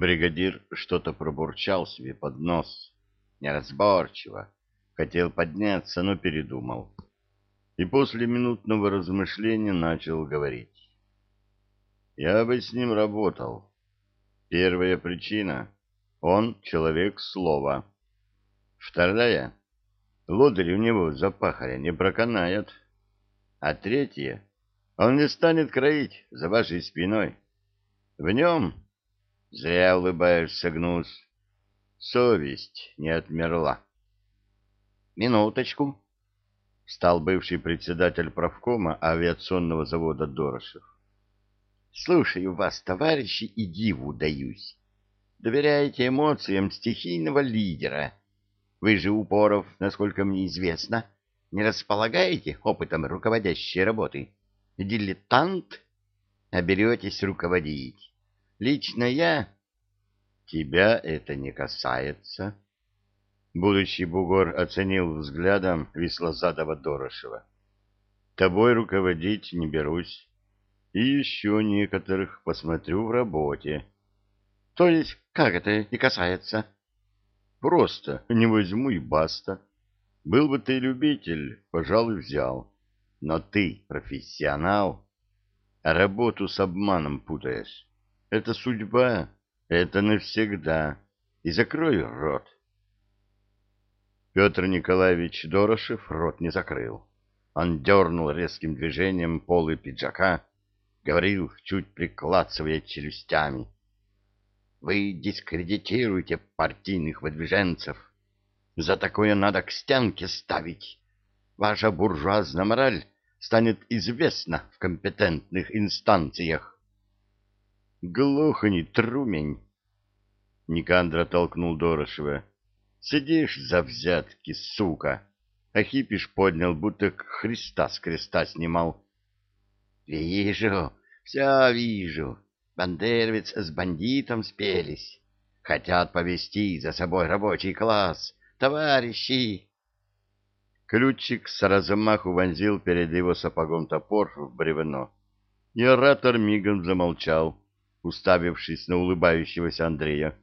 Бригадир что-то пробурчал себе под нос, неразборчиво, хотел подняться, но передумал. И после минутного размышления начал говорить. Я бы с ним работал. Первая причина — он человек слова. Вторая — лодырь у него за пахаря не проканает. А третья — он не станет кроить за вашей спиной. В нем Зря улыбаешься, Гнус. Совесть не отмерла. Минуточку. Стал бывший председатель правкома авиационного завода Дорошев. Слушаю вас, товарищи, и диву даюсь. Доверяете эмоциям стихийного лидера. Вы же, Упоров, насколько мне известно, не располагаете опытом руководящей работы. Дилетант? А беретесь руководить. Лично я... Тебя это не касается. Будущий бугор оценил взглядом веслозадого Дорошева. Тобой руководить не берусь. И еще некоторых посмотрю в работе. То есть, как это не касается? Просто не возьму и баста. Был бы ты любитель, пожалуй, взял. Но ты профессионал, а работу с обманом путаешь. Это судьба, это навсегда. И закрой рот. Петр Николаевич Дорошев рот не закрыл. Он дернул резким движением полы пиджака, говорил, чуть прикладывая челюстями. «Вы дискредитируете партийных выдвиженцев. За такое надо к стенке ставить. Ваша буржуазная мораль станет известна в компетентных инстанциях. Глухни, трумень! Никандра толкнул Дорошева. Сидишь за взятки, сука! А Хипиш поднял, будто Христа с креста снимал. Вижу, все вижу. Бандеровец с бандитом спелись. Хотят повести за собой рабочий класс. Товарищи! Ключик с размаху вонзил перед его сапогом топор в бревно. И оратор мигом замолчал уставившись на улыбающегося Андрея.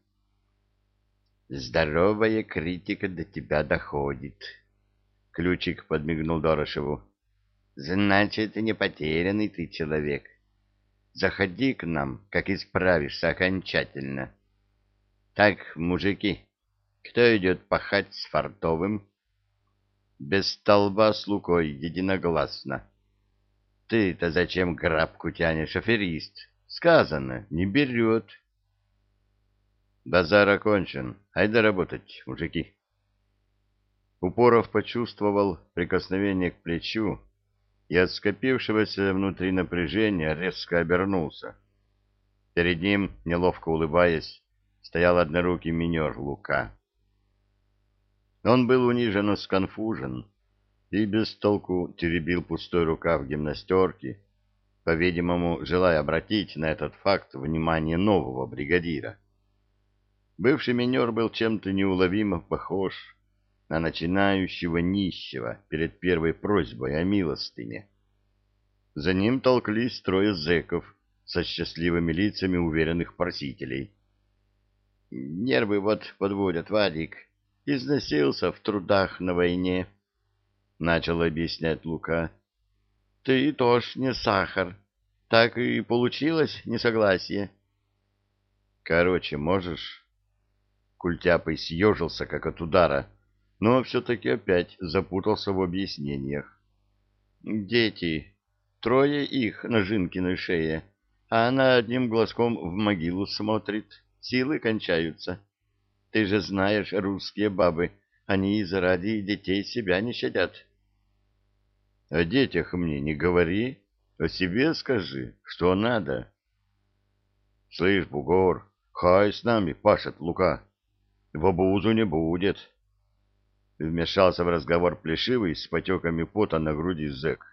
«Здоровая критика до тебя доходит», — Ключик подмигнул Дорошеву. «Значит, не потерянный ты человек. Заходи к нам, как исправишься окончательно. Так, мужики, кто идет пахать с фартовым?» «Без столба с Лукой единогласно». «Ты-то зачем грабку тянешь, аферист?» Сказано, не берет. Базар окончен. Айда работать, мужики. Упоров почувствовал прикосновение к плечу и от скопившегося внутри напряжения резко обернулся. Перед ним, неловко улыбаясь, стоял однорукий минер Лука. Он был унижен и сконфужен и без толку теребил пустой рукав гимнастерки, по-видимому, желая обратить на этот факт внимание нового бригадира. Бывший минер был чем-то неуловимо похож на начинающего нищего перед первой просьбой о милостыне. За ним толклись трое зэков со счастливыми лицами уверенных просителей. «Нервы вот подводят, Вадик. Износился в трудах на войне», — начал объяснять Лука. Ты тоже не сахар. Так и получилось несогласие. Короче, можешь? Культяпый съежился, как от удара, но все-таки опять запутался в объяснениях. Дети. Трое их на Жинкиной шее, а она одним глазком в могилу смотрит. Силы кончаются. Ты же знаешь, русские бабы, они из ради детей себя не щадят. О детях мне не говори, о себе скажи, что надо. Слышь, бугор, хай с нами пашет Лука. В обузу не будет. Вмешался в разговор плешивый с потеками пота на груди зэк.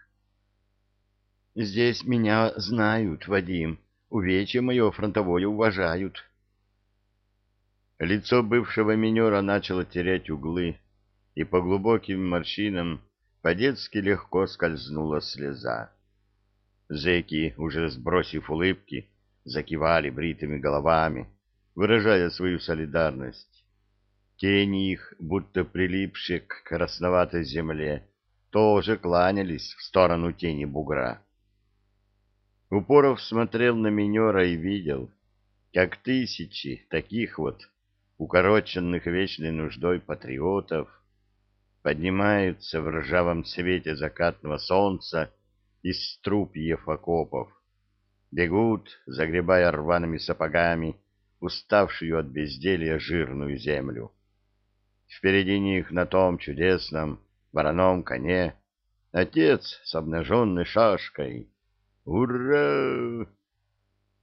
Здесь меня знают, Вадим. Увечье мое фронтовое уважают. Лицо бывшего минера начало терять углы, и по глубоким морщинам по-детски легко скользнула слеза. Зеки, уже сбросив улыбки, закивали бритыми головами, выражая свою солидарность. Тени их, будто прилипшие к красноватой земле, тоже кланялись в сторону тени бугра. Упоров смотрел на минера и видел, как тысячи таких вот укороченных вечной нуждой патриотов поднимаются в ржавом свете закатного солнца из струпьев окопов, бегут, загребая рваными сапогами уставшую от безделья жирную землю. Впереди них на том чудесном вороном коне отец с обнаженной шашкой. Ура!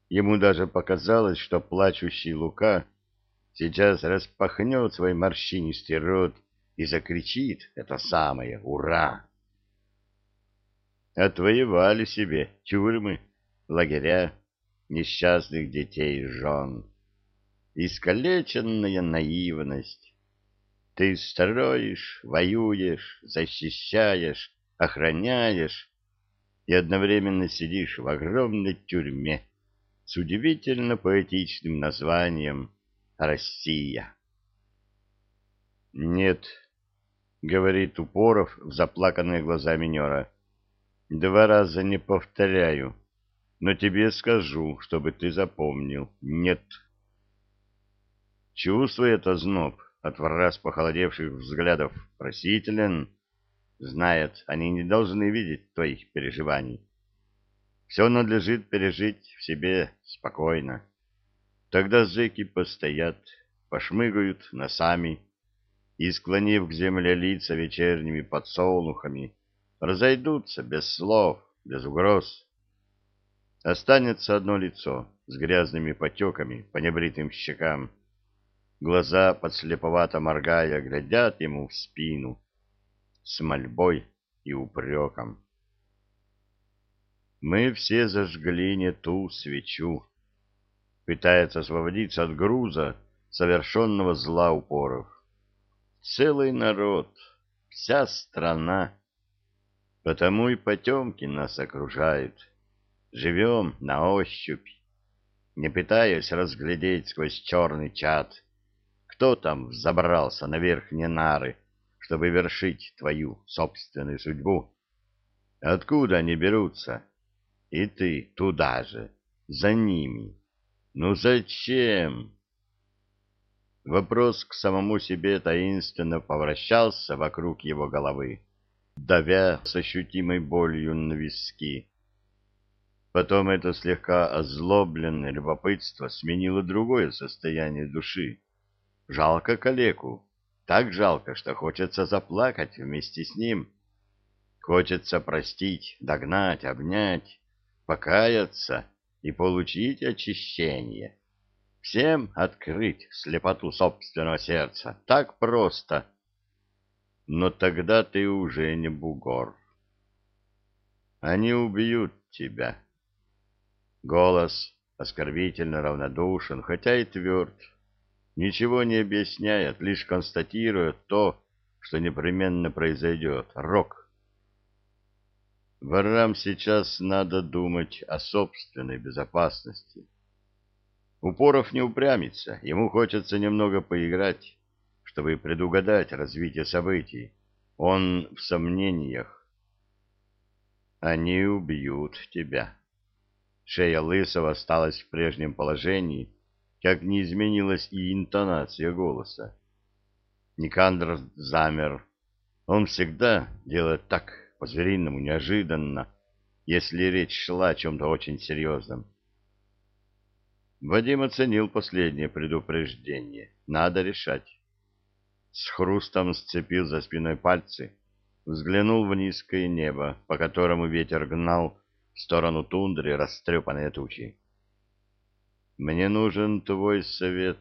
Ему даже показалось, что плачущий Лука сейчас распахнет свой морщинистый рот и закричит это самое «Ура!». Отвоевали себе тюрьмы, лагеря, несчастных детей и жен. Искалеченная наивность. Ты строишь, воюешь, защищаешь, охраняешь и одновременно сидишь в огромной тюрьме с удивительно поэтичным названием «Россия». «Нет», — говорит Упоров в заплаканные глаза минера, — «два раза не повторяю, но тебе скажу, чтобы ты запомнил. Нет». Чувствует озноб от враз похолодевших взглядов просителен, знает, они не должны видеть твоих переживаний. Все надлежит пережить в себе спокойно. Тогда зэки постоят, пошмыгают носами и, склонив к земле лица вечерними подсолнухами, разойдутся без слов, без угроз. Останется одно лицо с грязными потеками по небритым щекам, Глаза, подслеповато моргая, глядят ему в спину с мольбой и упреком. Мы все зажгли не ту свечу. Пытается освободиться от груза совершенного зла упоров. Целый народ, вся страна. Потому и потемки нас окружают. Живем на ощупь, не пытаясь разглядеть сквозь черный чад кто там взобрался на верхние нары, чтобы вершить твою собственную судьбу? Откуда они берутся? И ты туда же, за ними. Ну зачем? Вопрос к самому себе таинственно повращался вокруг его головы, давя с ощутимой болью на виски. Потом это слегка озлобленное любопытство сменило другое состояние души Жалко калеку. Так жалко, что хочется заплакать вместе с ним. Хочется простить, догнать, обнять, покаяться и получить очищение. Всем открыть слепоту собственного сердца. Так просто. Но тогда ты уже не бугор. Они убьют тебя. Голос оскорбительно равнодушен, хотя и тверд ничего не объясняет, лишь констатирует то, что непременно произойдет. Рок. Ворам сейчас надо думать о собственной безопасности. Упоров не упрямится, ему хочется немного поиграть, чтобы предугадать развитие событий. Он в сомнениях. Они убьют тебя. Шея Лысого осталась в прежнем положении, как не изменилась и интонация голоса. Никандр замер. Он всегда делает так, по-звериному, неожиданно, если речь шла о чем-то очень серьезном. Вадим оценил последнее предупреждение. Надо решать. С хрустом сцепил за спиной пальцы, взглянул в низкое небо, по которому ветер гнал в сторону тундры растрепанные тучи. Мне нужен твой совет,